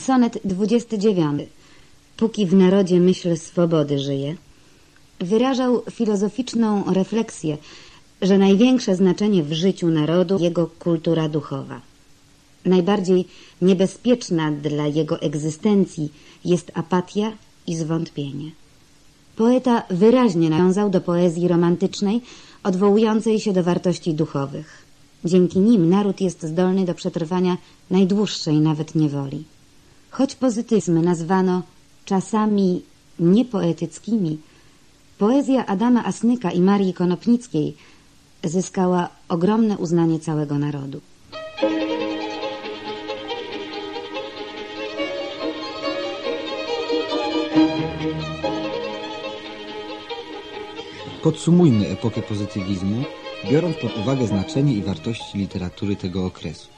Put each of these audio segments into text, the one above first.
Sonet 29. Póki w narodzie myśl swobody żyje, wyrażał filozoficzną refleksję, że największe znaczenie w życiu narodu jego kultura duchowa. Najbardziej niebezpieczna dla jego egzystencji jest apatia i zwątpienie. Poeta wyraźnie nawiązał do poezji romantycznej, odwołującej się do wartości duchowych. Dzięki nim naród jest zdolny do przetrwania najdłuższej nawet niewoli. Choć pozytyzmy nazwano czasami niepoetyckimi, poezja Adama Asnyka i Marii Konopnickiej zyskała ogromne uznanie całego narodu. Podsumujmy epokę pozytywizmu, biorąc pod uwagę znaczenie i wartości literatury tego okresu.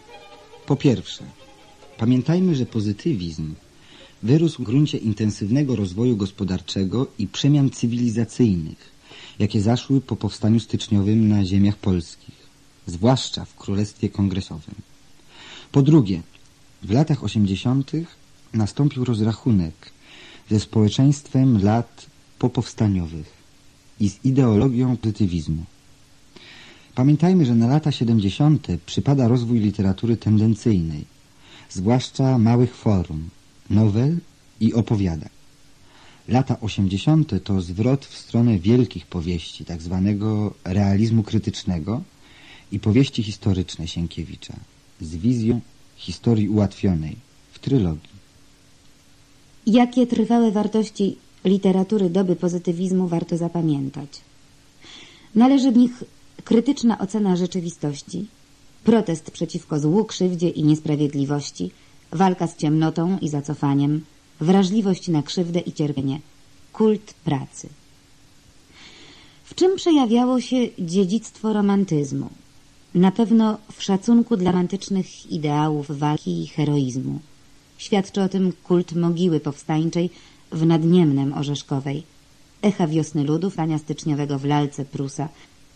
Po pierwsze, pamiętajmy, że pozytywizm wyrósł w gruncie intensywnego rozwoju gospodarczego i przemian cywilizacyjnych, jakie zaszły po powstaniu styczniowym na ziemiach polskich, zwłaszcza w Królestwie Kongresowym. Po drugie, w latach 80. nastąpił rozrachunek ze społeczeństwem lat popowstaniowych i z ideologią pozytywizmu. Pamiętajmy, że na lata 70. przypada rozwój literatury tendencyjnej, zwłaszcza małych forum, nowel i opowiadań. Lata 80. to zwrot w stronę wielkich powieści, tak zwanego realizmu krytycznego i powieści historyczne Sienkiewicza z wizją historii ułatwionej w trylogii. Jakie trwałe wartości literatury doby pozytywizmu warto zapamiętać? Należy w nich krytyczna ocena rzeczywistości, protest przeciwko złu, krzywdzie i niesprawiedliwości, walka z ciemnotą i zacofaniem, wrażliwość na krzywdę i cierpienie, kult pracy. W czym przejawiało się dziedzictwo romantyzmu? Na pewno w szacunku dla romantycznych ideałów walki i heroizmu. Świadczy o tym kult mogiły powstańczej w Nadniemnem Orzeszkowej, echa wiosny ludów, tania styczniowego w lalce Prusa,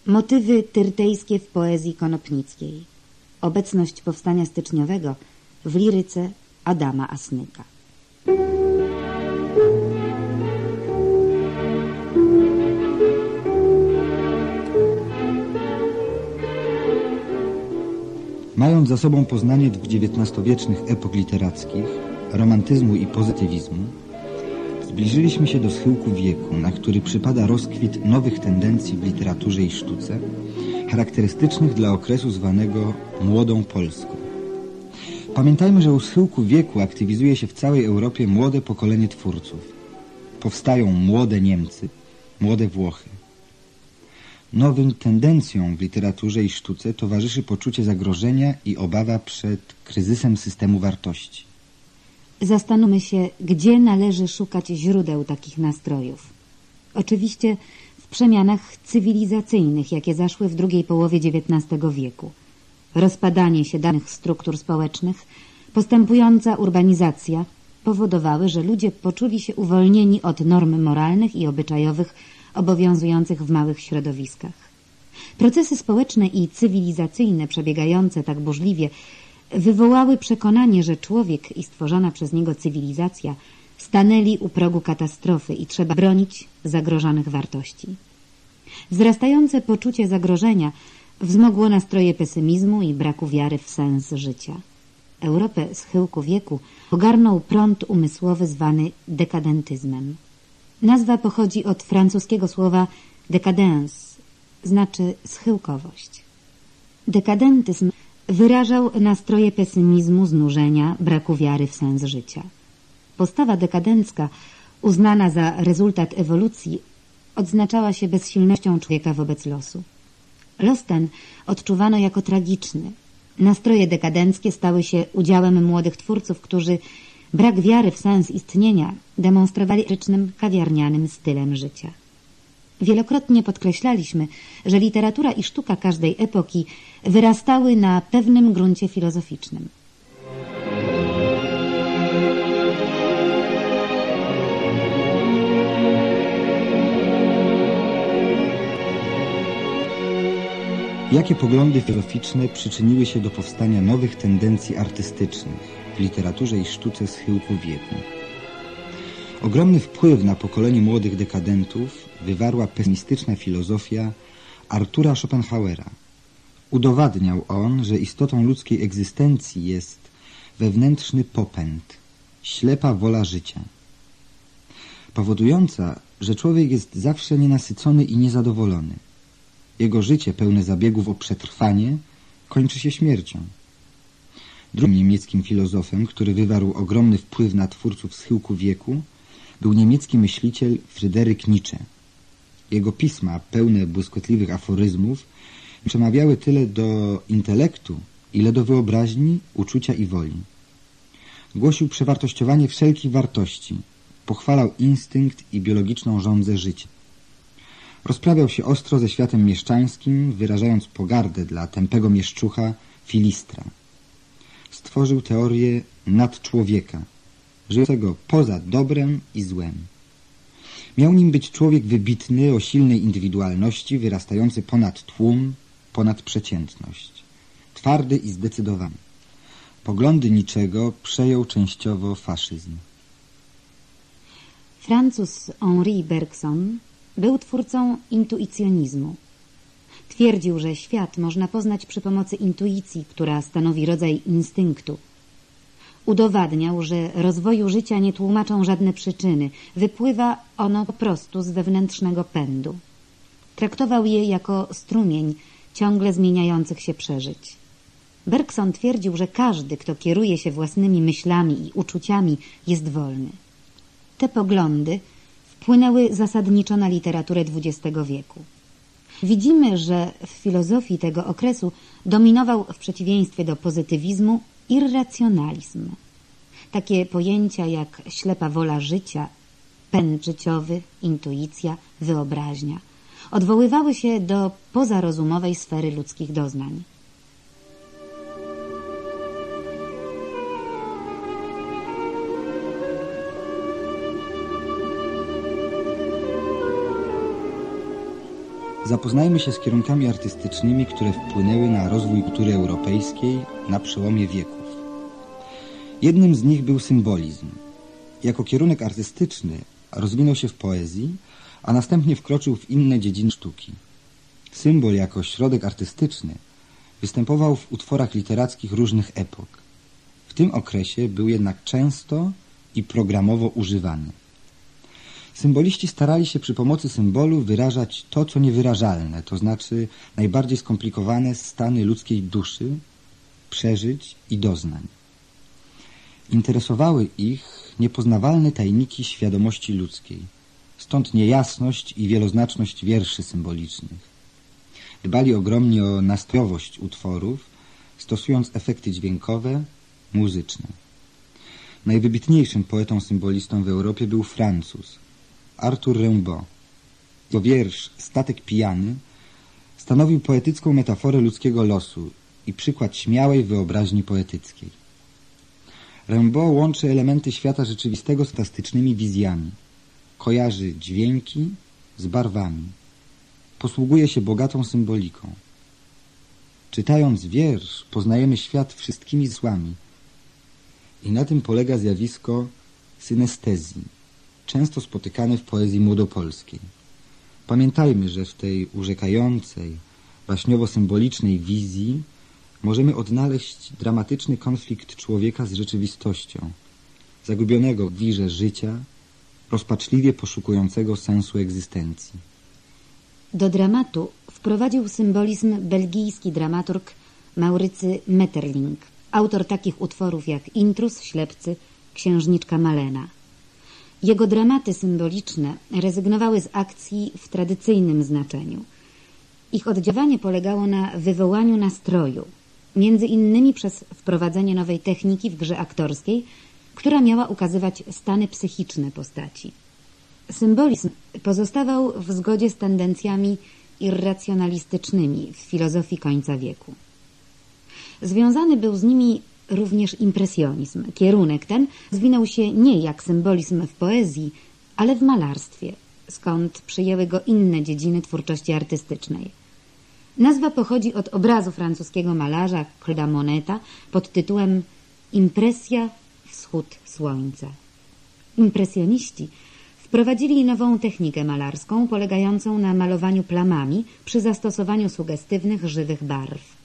motywy tyrtejskie w poezji konopnickiej, obecność powstania styczniowego w liryce Adama Asnyka. Mając za sobą poznanie XIX-wiecznych epok literackich, romantyzmu i pozytywizmu, zbliżyliśmy się do schyłku wieku, na który przypada rozkwit nowych tendencji w literaturze i sztuce, charakterystycznych dla okresu zwanego Młodą Polską. Pamiętajmy, że u schyłku wieku aktywizuje się w całej Europie młode pokolenie twórców. Powstają młode Niemcy, młode Włochy. Nowym tendencjom w literaturze i sztuce towarzyszy poczucie zagrożenia i obawa przed kryzysem systemu wartości. Zastanówmy się, gdzie należy szukać źródeł takich nastrojów. Oczywiście przemianach cywilizacyjnych, jakie zaszły w drugiej połowie XIX wieku. Rozpadanie się danych struktur społecznych, postępująca urbanizacja powodowały, że ludzie poczuli się uwolnieni od norm moralnych i obyczajowych obowiązujących w małych środowiskach. Procesy społeczne i cywilizacyjne przebiegające tak burzliwie wywołały przekonanie, że człowiek i stworzona przez niego cywilizacja stanęli u progu katastrofy i trzeba bronić zagrożonych wartości. Wzrastające poczucie zagrożenia wzmogło nastroje pesymizmu i braku wiary w sens życia. Europę schyłku wieku ogarnął prąd umysłowy zwany dekadentyzmem. Nazwa pochodzi od francuskiego słowa décadence, znaczy schyłkowość. Dekadentyzm wyrażał nastroje pesymizmu, znużenia, braku wiary w sens życia. Postawa dekadencka, uznana za rezultat ewolucji, odznaczała się bezsilnością człowieka wobec losu. Los ten odczuwano jako tragiczny. Nastroje dekadenckie stały się udziałem młodych twórców, którzy brak wiary w sens istnienia demonstrowali rycznym, kawiarnianym stylem życia. Wielokrotnie podkreślaliśmy, że literatura i sztuka każdej epoki wyrastały na pewnym gruncie filozoficznym. Jakie poglądy filozoficzne przyczyniły się do powstania nowych tendencji artystycznych? w literaturze i sztuce schyłku wieku. Ogromny wpływ na pokolenie młodych dekadentów wywarła pesymistyczna filozofia Artura Schopenhauera. Udowadniał on, że istotą ludzkiej egzystencji jest wewnętrzny popęd, ślepa wola życia, powodująca, że człowiek jest zawsze nienasycony i niezadowolony. Jego życie pełne zabiegów o przetrwanie kończy się śmiercią. Drugim niemieckim filozofem, który wywarł ogromny wpływ na twórców schyłku wieku, był niemiecki myśliciel Fryderyk Nietzsche. Jego pisma, pełne błyskotliwych aforyzmów, przemawiały tyle do intelektu, ile do wyobraźni, uczucia i woli. Głosił przewartościowanie wszelkich wartości, pochwalał instynkt i biologiczną żądzę życia. Rozprawiał się ostro ze światem mieszczańskim, wyrażając pogardę dla tępego mieszczucha Filistra. Stworzył teorię nadczłowieka, żyjącego poza dobrem i złem. Miał nim być człowiek wybitny, o silnej indywidualności, wyrastający ponad tłum, ponad przeciętność. Twardy i zdecydowany. Poglądy niczego przejął częściowo faszyzm. Francuz Henri Bergson był twórcą intuicjonizmu. Twierdził, że świat można poznać przy pomocy intuicji, która stanowi rodzaj instynktu. Udowadniał, że rozwoju życia nie tłumaczą żadne przyczyny, wypływa ono po prostu z wewnętrznego pędu. Traktował je jako strumień ciągle zmieniających się przeżyć. Bergson twierdził, że każdy, kto kieruje się własnymi myślami i uczuciami, jest wolny. Te poglądy wpłynęły zasadniczo na literaturę XX wieku. Widzimy, że w filozofii tego okresu dominował w przeciwieństwie do pozytywizmu irracjonalizm. Takie pojęcia jak ślepa wola życia, pęd życiowy, intuicja, wyobraźnia odwoływały się do pozarozumowej sfery ludzkich doznań. Zapoznajmy się z kierunkami artystycznymi, które wpłynęły na rozwój kultury europejskiej na przełomie wieków. Jednym z nich był symbolizm. Jako kierunek artystyczny rozwinął się w poezji, a następnie wkroczył w inne dziedziny sztuki. Symbol jako środek artystyczny występował w utworach literackich różnych epok. W tym okresie był jednak często i programowo używany. Symboliści starali się przy pomocy symbolu wyrażać to, co niewyrażalne, to znaczy najbardziej skomplikowane stany ludzkiej duszy, przeżyć i doznań. Interesowały ich niepoznawalne tajniki świadomości ludzkiej, stąd niejasność i wieloznaczność wierszy symbolicznych. Dbali ogromnie o nastrojowość utworów, stosując efekty dźwiękowe, muzyczne. Najwybitniejszym poetą symbolistą w Europie był Francuz, Arthur Rimbaud. Jego wiersz Statek pijany stanowił poetycką metaforę ludzkiego losu i przykład śmiałej wyobraźni poetyckiej. Rimbaud łączy elementy świata rzeczywistego z fantastycznymi wizjami. Kojarzy dźwięki z barwami. Posługuje się bogatą symboliką. Czytając wiersz, poznajemy świat wszystkimi złami. I na tym polega zjawisko synestezji często spotykane w poezji młodopolskiej. Pamiętajmy, że w tej urzekającej, baśniowo-symbolicznej wizji możemy odnaleźć dramatyczny konflikt człowieka z rzeczywistością, zagubionego w wirze życia, rozpaczliwie poszukującego sensu egzystencji. Do dramatu wprowadził symbolizm belgijski dramaturg Maurycy Metterling, autor takich utworów jak Intrus, Ślepcy, Księżniczka Malena. Jego dramaty symboliczne rezygnowały z akcji w tradycyjnym znaczeniu. Ich oddziaływanie polegało na wywołaniu nastroju, między innymi przez wprowadzenie nowej techniki w grze aktorskiej, która miała ukazywać stany psychiczne postaci. Symbolizm pozostawał w zgodzie z tendencjami irracjonalistycznymi w filozofii końca wieku. Związany był z nimi również impresjonizm. Kierunek ten zwinął się nie jak symbolizm w poezji, ale w malarstwie, skąd przyjęły go inne dziedziny twórczości artystycznej. Nazwa pochodzi od obrazu francuskiego malarza Claude'a Moneta pod tytułem Impresja, wschód słońca. Impresjoniści wprowadzili nową technikę malarską polegającą na malowaniu plamami przy zastosowaniu sugestywnych, żywych barw.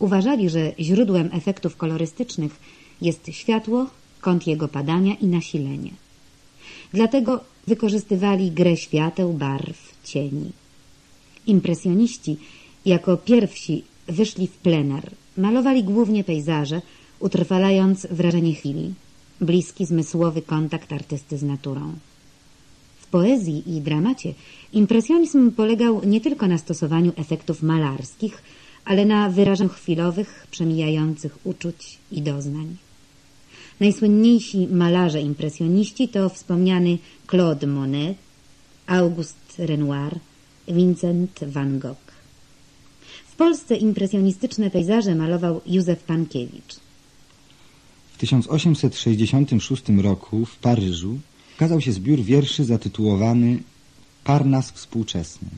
Uważali, że źródłem efektów kolorystycznych jest światło, kąt jego padania i nasilenie. Dlatego wykorzystywali grę świateł, barw, cieni. Impresjoniści jako pierwsi wyszli w plener, malowali głównie pejzaże, utrwalając wrażenie chwili, bliski zmysłowy kontakt artysty z naturą. W poezji i dramacie impresjonizm polegał nie tylko na stosowaniu efektów malarskich, ale na wyrażeniu chwilowych, przemijających uczuć i doznań. Najsłynniejsi malarze impresjoniści to wspomniany Claude Monet, Auguste Renoir, Vincent van Gogh. W Polsce impresjonistyczne pejzaże malował Józef Pankiewicz. W 1866 roku w Paryżu ukazał się zbiór wierszy zatytułowany Parnas współczesny.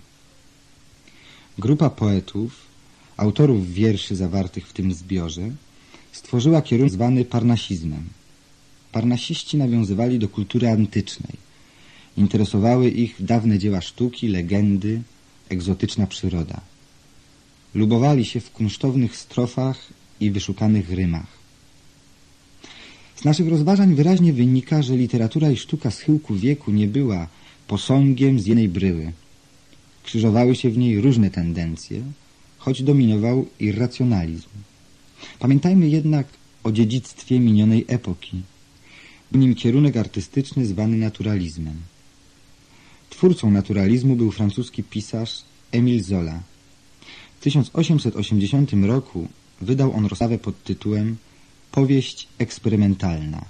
Grupa poetów, autorów wierszy zawartych w tym zbiorze, stworzyła kierunek zwany parnasizmem. Parnasiści nawiązywali do kultury antycznej. Interesowały ich dawne dzieła sztuki, legendy, egzotyczna przyroda. Lubowali się w kunsztownych strofach i wyszukanych rymach. Z naszych rozważań wyraźnie wynika, że literatura i sztuka schyłku wieku nie była posągiem z jednej bryły. Krzyżowały się w niej różne tendencje, choć dominował irracjonalizm. Pamiętajmy jednak o dziedzictwie minionej epoki, w nim kierunek artystyczny zwany naturalizmem. Twórcą naturalizmu był francuski pisarz Émile Zola. W 1880 roku wydał on rozstawę pod tytułem Powieść eksperymentalna,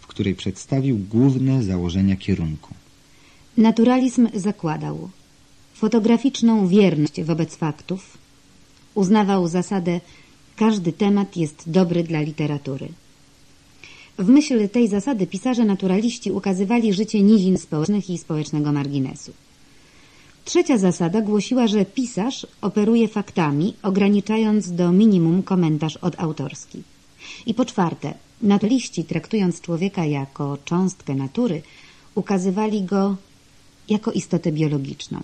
w której przedstawił główne założenia kierunku. Naturalizm zakładał fotograficzną wierność wobec faktów, uznawał zasadę każdy temat jest dobry dla literatury. W myśl tej zasady pisarze naturaliści ukazywali życie nizin społecznych i społecznego marginesu. Trzecia zasada głosiła, że pisarz operuje faktami, ograniczając do minimum komentarz odautorski. I po czwarte, naturaliści, traktując człowieka jako cząstkę natury, ukazywali go jako istotę biologiczną.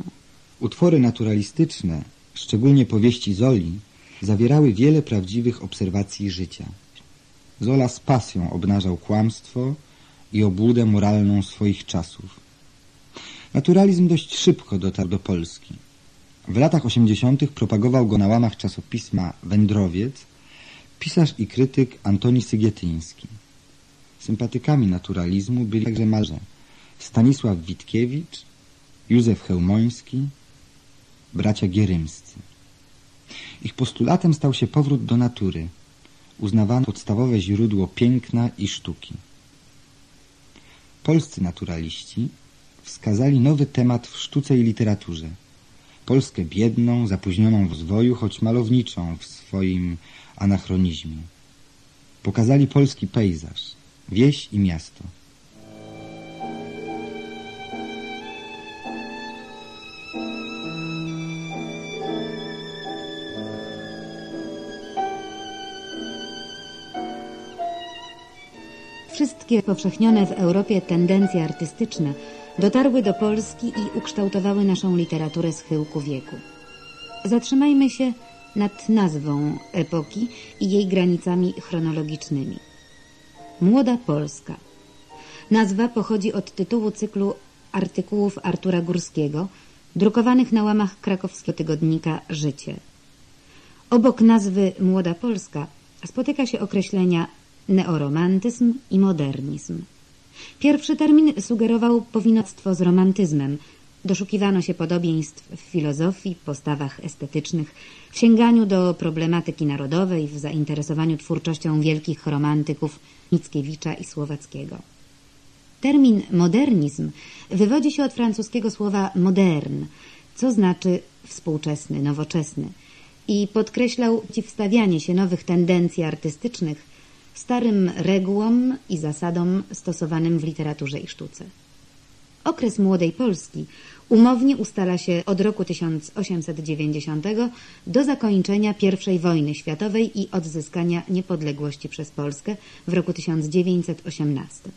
Utwory naturalistyczne, szczególnie powieści Zoli, zawierały wiele prawdziwych obserwacji życia. Zola z pasją obnażał kłamstwo i obłudę moralną swoich czasów. Naturalizm dość szybko dotarł do Polski. W latach osiemdziesiątych propagował go na łamach czasopisma Wędrowiec pisarz i krytyk Antoni Sygietyński. Sympatykami naturalizmu byli także malarze Stanisław Witkiewicz, Józef Chełmoński, bracia Gierymscy. Ich postulatem stał się powrót do natury, uznawano podstawowe źródło piękna i sztuki. Polscy naturaliści wskazali nowy temat w sztuce i literaturze. Polskę biedną, zapóźnioną w rozwoju, choć malowniczą w swoim anachronizmie. Pokazali polski pejzaż, wieś i miasto. Wszystkie powszechnione w Europie tendencje artystyczne dotarły do Polski i ukształtowały naszą literaturę schyłku wieku. Zatrzymajmy się nad nazwą epoki i jej granicami chronologicznymi. Młoda Polska. Nazwa pochodzi od tytułu cyklu artykułów Artura Górskiego, drukowanych na łamach krakowskiego tygodnika Życie. Obok nazwy Młoda Polska spotyka się określenia neoromantyzm i modernizm. Pierwszy termin sugerował powinowstwo z romantyzmem. Doszukiwano się podobieństw w filozofii, postawach estetycznych, w sięganiu do problematyki narodowej, w zainteresowaniu twórczością wielkich romantyków Mickiewicza i Słowackiego. Termin modernizm wywodzi się od francuskiego słowa modern, co znaczy współczesny, nowoczesny i podkreślał przeciwstawianie się nowych tendencji artystycznych starym regułom i zasadom stosowanym w literaturze i sztuce. Okres młodej Polski umownie ustala się od roku 1890 do zakończenia I wojny światowej i odzyskania niepodległości przez Polskę w roku 1918.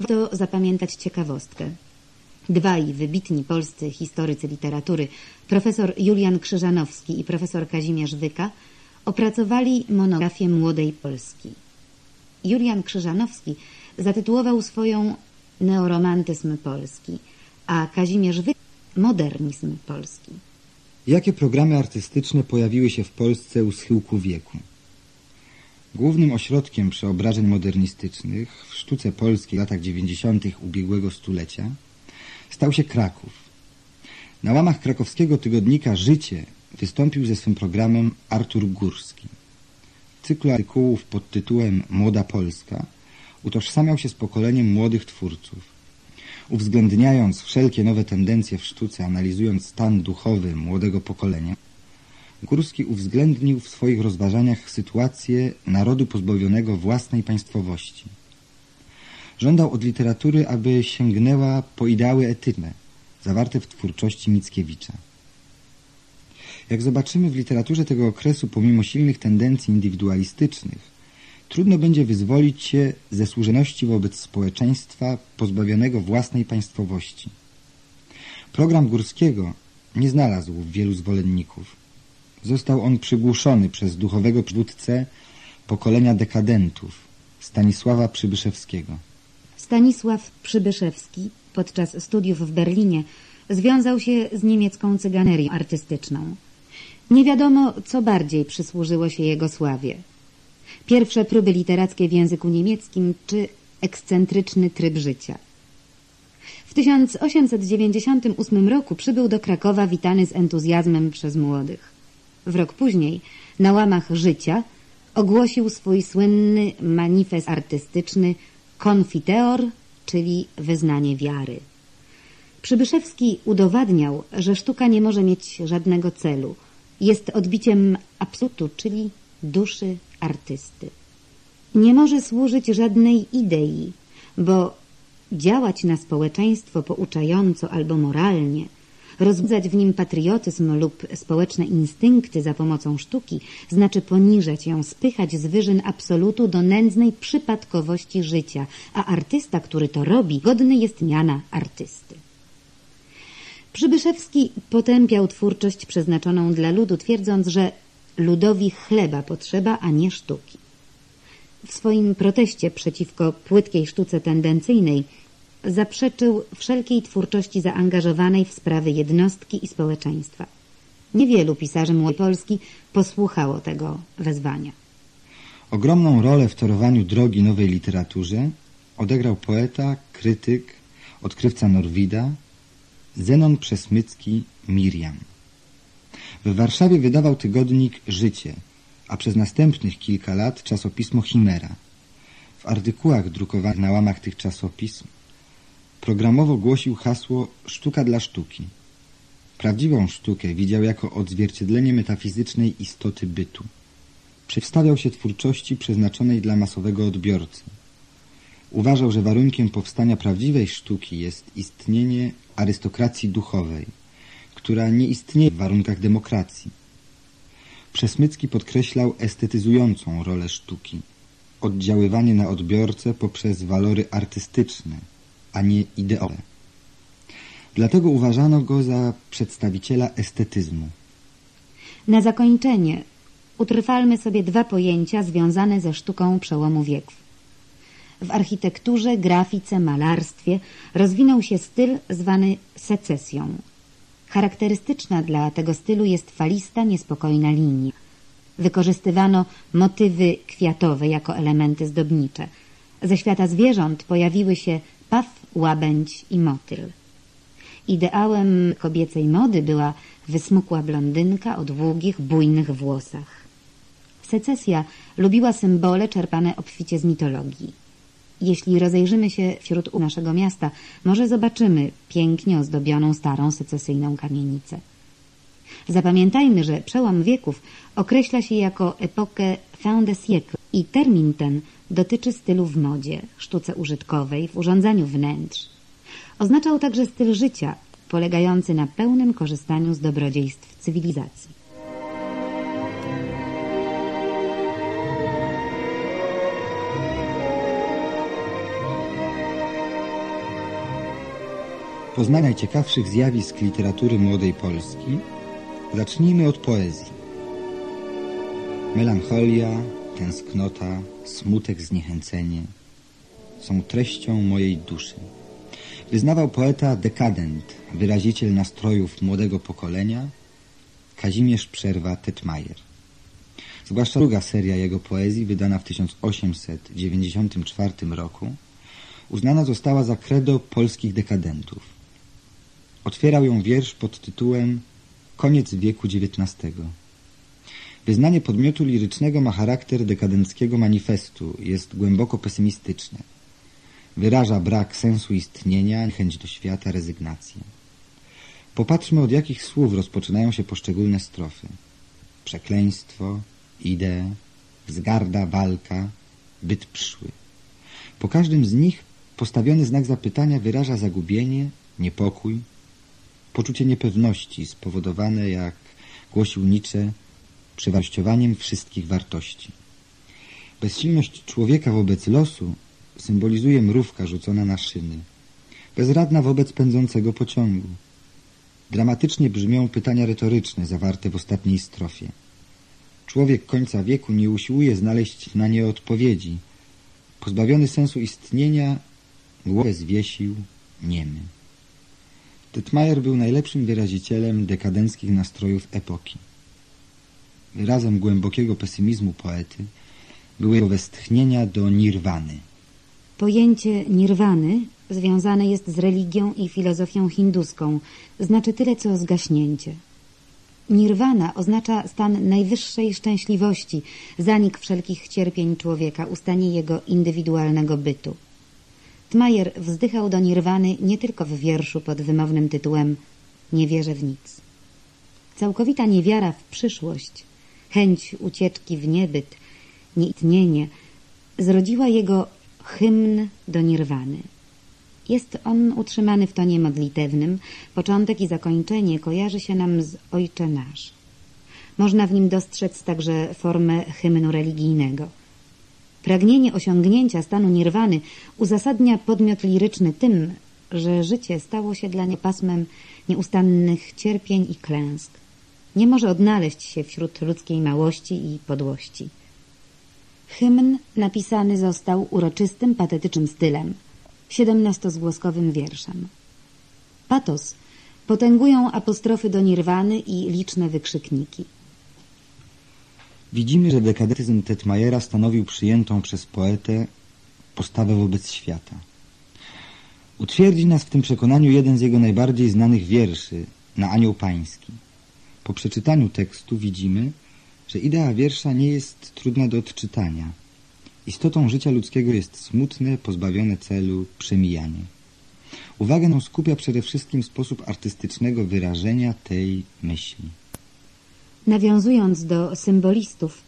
Warto zapamiętać ciekawostkę. Dwaj wybitni polscy historycy literatury, profesor Julian Krzyżanowski i profesor Kazimierz Wyka, opracowali monografię Młodej Polski. Julian Krzyżanowski zatytułował swoją Neoromantyzm Polski, a Kazimierz Wyk Modernizm Polski. Jakie programy artystyczne pojawiły się w Polsce u schyłku wieku? Głównym ośrodkiem przeobrażeń modernistycznych w sztuce polskiej w latach 90. ubiegłego stulecia stał się Kraków. Na łamach krakowskiego tygodnika Życie wystąpił ze swym programem Artur Górski. W cyklu artykułów pod tytułem Młoda Polska utożsamiał się z pokoleniem młodych twórców. Uwzględniając wszelkie nowe tendencje w sztuce, analizując stan duchowy młodego pokolenia, Górski uwzględnił w swoich rozważaniach sytuację narodu pozbawionego własnej państwowości. Żądał od literatury, aby sięgnęła po ideały etyczne, zawarte w twórczości Mickiewicza. Jak zobaczymy w literaturze tego okresu, pomimo silnych tendencji indywidualistycznych, trudno będzie wyzwolić się ze służeności wobec społeczeństwa pozbawionego własnej państwowości. Program Górskiego nie znalazł wielu zwolenników. Został on przygłuszony przez duchowego przywódcę pokolenia dekadentów, Stanisława Przybyszewskiego. Stanisław Przybyszewski podczas studiów w Berlinie związał się z niemiecką cyganerią artystyczną. Nie wiadomo, co bardziej przysłużyło się jego sławie. Pierwsze próby literackie w języku niemieckim czy ekscentryczny tryb życia. W 1898 roku przybył do Krakowa witany z entuzjazmem przez młodych. W rok później, na łamach życia, ogłosił swój słynny manifest artystyczny Konfiteor, czyli wyznanie wiary. Przybyszewski udowadniał, że sztuka nie może mieć żadnego celu. Jest odbiciem absolutu, czyli duszy artysty. Nie może służyć żadnej idei, bo działać na społeczeństwo pouczająco albo moralnie – Rozbudzać w nim patriotyzm lub społeczne instynkty za pomocą sztuki znaczy poniżać ją, spychać z wyżyn absolutu do nędznej przypadkowości życia, a artysta, który to robi, godny jest miana artysty. Przybyszewski potępiał twórczość przeznaczoną dla ludu, twierdząc, że ludowi chleba potrzeba, a nie sztuki. W swoim proteście przeciwko płytkiej sztuce tendencyjnej zaprzeczył wszelkiej twórczości zaangażowanej w sprawy jednostki i społeczeństwa. Niewielu pisarzy Młodej Polski posłuchało tego wezwania. Ogromną rolę w torowaniu drogi nowej literaturze odegrał poeta, krytyk, odkrywca Norwida, Zenon Przesmycki Miriam. W Warszawie wydawał tygodnik Życie, a przez następnych kilka lat czasopismo Chimera. W artykułach drukowanych na łamach tych czasopism Programowo głosił hasło sztuka dla sztuki. Prawdziwą sztukę widział jako odzwierciedlenie metafizycznej istoty bytu. Przeciwstawiał się twórczości przeznaczonej dla masowego odbiorcy. Uważał, że warunkiem powstania prawdziwej sztuki jest istnienie arystokracji duchowej, która nie istnieje w warunkach demokracji. Przesmycki podkreślał estetyzującą rolę sztuki, oddziaływanie na odbiorcę poprzez walory artystyczne, a nie ideowe. Dlatego uważano go za przedstawiciela estetyzmu. Na zakończenie utrwalmy sobie dwa pojęcia związane ze sztuką przełomu wieków. W architekturze, grafice, malarstwie rozwinął się styl zwany secesją. Charakterystyczna dla tego stylu jest falista, niespokojna linia. Wykorzystywano motywy kwiatowe jako elementy zdobnicze. Ze świata zwierząt pojawiły się paw, łabędź i motyl. Ideałem kobiecej mody była wysmukła blondynka o długich, bujnych włosach. Secesja lubiła symbole czerpane obficie z mitologii. Jeśli rozejrzymy się wśród naszego miasta, może zobaczymy pięknie ozdobioną starą secesyjną kamienicę. Zapamiętajmy, że przełom wieków określa się jako epokę fin de siècle i termin ten dotyczy stylu w modzie, sztuce użytkowej, w urządzaniu wnętrz. Oznaczał także styl życia, polegający na pełnym korzystaniu z dobrodziejstw cywilizacji. Poznania najciekawszych zjawisk literatury młodej Polski, zacznijmy od poezji. Melancholia, tęsknota, smutek, zniechęcenie są treścią mojej duszy. Wyznawał poeta dekadent, wyraziciel nastrojów młodego pokolenia, Kazimierz Przerwa Tetmajer. Zwłaszcza druga seria jego poezji, wydana w 1894 roku, uznana została za credo polskich dekadentów. Otwierał ją wiersz pod tytułem Koniec wieku XIX. Wyznanie podmiotu lirycznego ma charakter dekadenckiego manifestu, jest głęboko pesymistyczne. Wyraża brak sensu istnienia, chęć do świata, rezygnację. Popatrzmy, od jakich słów rozpoczynają się poszczególne strofy. Przekleństwo, idee, wzgarda, walka, byt przyszły. Po każdym z nich postawiony znak zapytania wyraża zagubienie, niepokój, poczucie niepewności spowodowane, jak głosił Nietzsche, przewartościowaniem wszystkich wartości. Bezsilność człowieka wobec losu symbolizuje mrówka rzucona na szyny, bezradna wobec pędzącego pociągu. Dramatycznie brzmią pytania retoryczne zawarte w ostatniej strofie. Człowiek końca wieku nie usiłuje znaleźć na nie odpowiedzi. Pozbawiony sensu istnienia, głowę zwiesił, niemy. Tytmajer był najlepszym wyrazicielem dekadenckich nastrojów epoki. Wyrazem głębokiego pesymizmu poety były jego westchnienia do nirwany. Pojęcie nirwany związane jest z religią i filozofią hinduską, znaczy tyle co zgaśnięcie. Nirwana oznacza stan najwyższej szczęśliwości, zanik wszelkich cierpień człowieka, ustanie jego indywidualnego bytu. Tmajer wzdychał do nirwany nie tylko w wierszu pod wymownym tytułem Nie wierzę w nic. Całkowita niewiara w przyszłość, chęć ucieczki w niebyt, nieistnienie zrodziła jego hymn do nirwany. Jest on utrzymany w tonie modlitewnym, początek i zakończenie kojarzy się nam z Ojcze Nasz. Można w nim dostrzec także formę hymnu religijnego – Pragnienie osiągnięcia stanu nirwany uzasadnia podmiot liryczny tym, że życie stało się dla niego pasmem nieustannych cierpień i klęsk. Nie może odnaleźć się wśród ludzkiej małości i podłości. Hymn napisany został uroczystym, patetycznym stylem, siedemnastozgłoskowym wierszem. Patos potęgują apostrofy do nirwany i liczne wykrzykniki. Widzimy, że dekadentyzm Tetmajera stanowił przyjętą przez poetę postawę wobec świata. Utwierdzi nas w tym przekonaniu jeden z jego najbardziej znanych wierszy, na Anioł Pański. Po przeczytaniu tekstu widzimy, że idea wiersza nie jest trudna do odczytania. Istotą życia ludzkiego jest smutne, pozbawione celu przemijanie. Uwagę skupia przede wszystkim sposób artystycznego wyrażenia tej myśli. Nawiązując do symbolistów,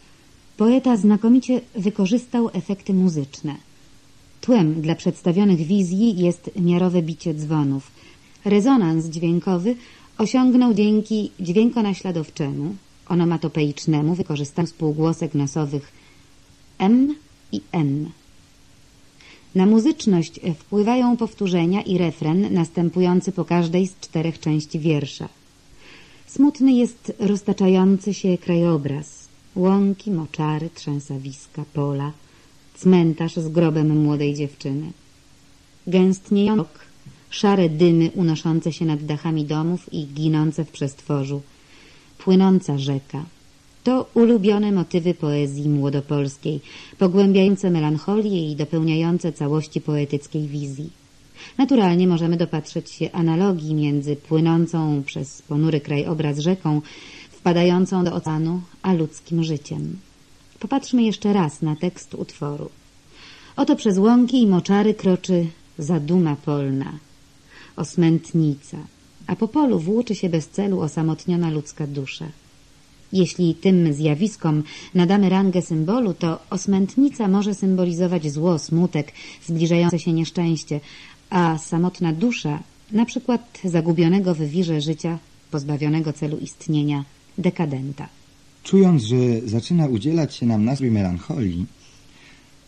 poeta znakomicie wykorzystał efekty muzyczne. Tłem dla przedstawionych wizji jest miarowe bicie dzwonów. Rezonans dźwiękowy osiągnął dzięki dźwiękonaśladowczemu, onomatopeicznemu wykorzystaniu spółgłosek nosowych M i N. Na muzyczność wpływają powtórzenia i refren następujący po każdej z czterech części wiersza. Smutny jest roztaczający się krajobraz. Łąki, moczary, trzęsawiska, pola, cmentarz z grobem młodej dziewczyny. Gęstniejący szare dymy unoszące się nad dachami domów i ginące w przestworzu, płynąca rzeka. To ulubione motywy poezji młodopolskiej, pogłębiające melancholię i dopełniające całości poetyckiej wizji. Naturalnie możemy dopatrzeć się analogii między płynącą przez ponury krajobraz rzeką, wpadającą do oceanu, a ludzkim życiem. Popatrzmy jeszcze raz na tekst utworu. Oto przez łąki i moczary kroczy zaduma polna, osmętnica, a po polu włóczy się bez celu osamotniona ludzka dusza. Jeśli tym zjawiskom nadamy rangę symbolu, to osmętnica może symbolizować zło, smutek, zbliżające się nieszczęście, a samotna dusza na przykład zagubionego w wirze życia, pozbawionego celu istnienia, dekadenta. Czując, że zaczyna udzielać się nam nastrój melancholii,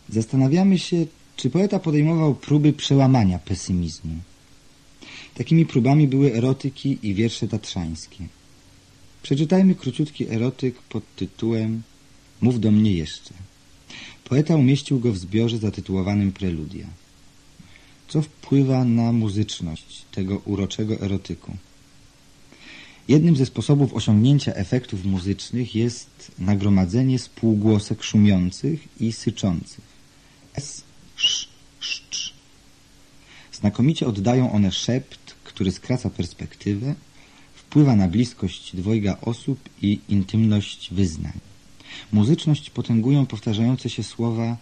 zastanawiamy się, czy poeta podejmował próby przełamania pesymizmu. Takimi próbami były erotyki i wiersze tatrzańskie. Przeczytajmy króciutki erotyk pod tytułem Mów do mnie jeszcze. Poeta umieścił go w zbiorze zatytułowanym Preludia. Co wpływa na muzyczność tego uroczego erotyku? Jednym ze sposobów osiągnięcia efektów muzycznych jest nagromadzenie spółgłosek szumiących i syczących. S, sz, szcz. Znakomicie oddają one szept, który skraca perspektywę, wpływa na bliskość dwojga osób i intymność wyznań. Muzyczność potęgują powtarzające się słowa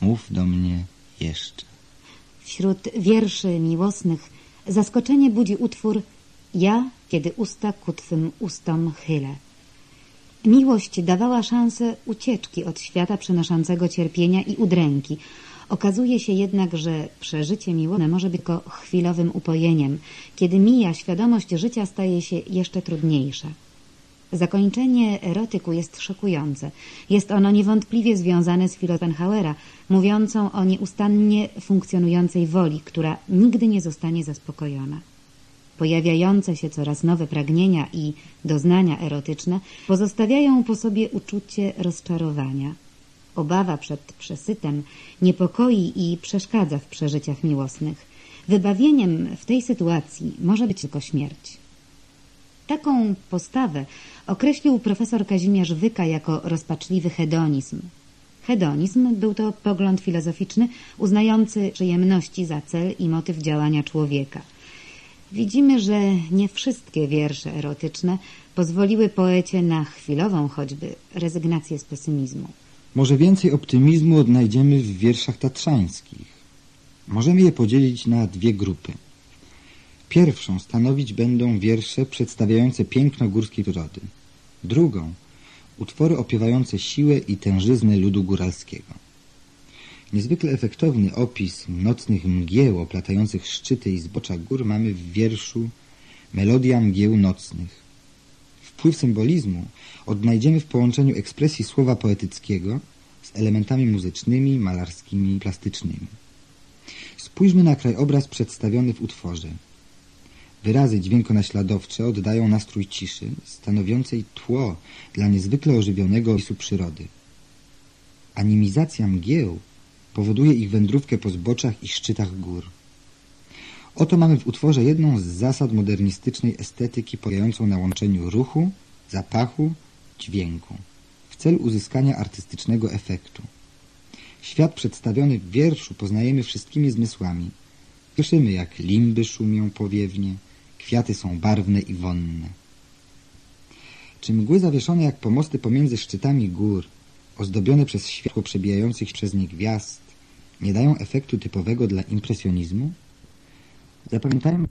mów do mnie jeszcze. Wśród wierszy miłosnych zaskoczenie budzi utwór Ja, kiedy usta ku twym ustom chylę. Miłość dawała szansę ucieczki od świata przynoszącego cierpienia i udręki. Okazuje się jednak, że przeżycie miłosne może być tylko chwilowym upojeniem. Kiedy mija, świadomość życia staje się jeszcze trudniejsza. Zakończenie erotyku jest szokujące. Jest ono niewątpliwie związane z Filotenhauera, mówiącą o nieustannie funkcjonującej woli, która nigdy nie zostanie zaspokojona. Pojawiające się coraz nowe pragnienia i doznania erotyczne pozostawiają po sobie uczucie rozczarowania. Obawa przed przesytem niepokoi i przeszkadza w przeżyciach miłosnych. Wybawieniem w tej sytuacji może być tylko śmierć. Taką postawę określił profesor Kazimierz Wyka jako rozpaczliwy hedonizm. Hedonizm był to pogląd filozoficzny uznający przyjemności za cel i motyw działania człowieka. Widzimy, że nie wszystkie wiersze erotyczne pozwoliły poecie na chwilową choćby rezygnację z pesymizmu. Może więcej optymizmu odnajdziemy w wierszach tatrzańskich. Możemy je podzielić na dwie grupy. Pierwszą stanowić będą wiersze przedstawiające piękno górskiej przyrody. Drugą utwory opiewające siłę i tężyznę ludu góralskiego. Niezwykle efektowny opis nocnych mgieł oplatających szczyty i zbocza gór mamy w wierszu Melodia mgieł nocnych. Wpływ symbolizmu odnajdziemy w połączeniu ekspresji słowa poetyckiego z elementami muzycznymi, malarskimi plastycznymi. Spójrzmy na krajobraz przedstawiony w utworze. Wyrazy dźwiękonaśladowcze oddają nastrój ciszy, stanowiącej tło dla niezwykle ożywionego opisu przyrody. Animizacja mgieł powoduje ich wędrówkę po zboczach i szczytach gór. Oto mamy w utworze jedną z zasad modernistycznej estetyki polegającą na łączeniu ruchu, zapachu, dźwięku w celu uzyskania artystycznego efektu. Świat przedstawiony w wierszu poznajemy wszystkimi zmysłami. Słyszymy, jak limby szumią powiewnie, kwiaty są barwne i wonne. Czy mgły zawieszone jak pomosty pomiędzy szczytami gór, ozdobione przez światło przebijających przez nie gwiazd, nie dają efektu typowego dla impresjonizmu? Zapamiętajmy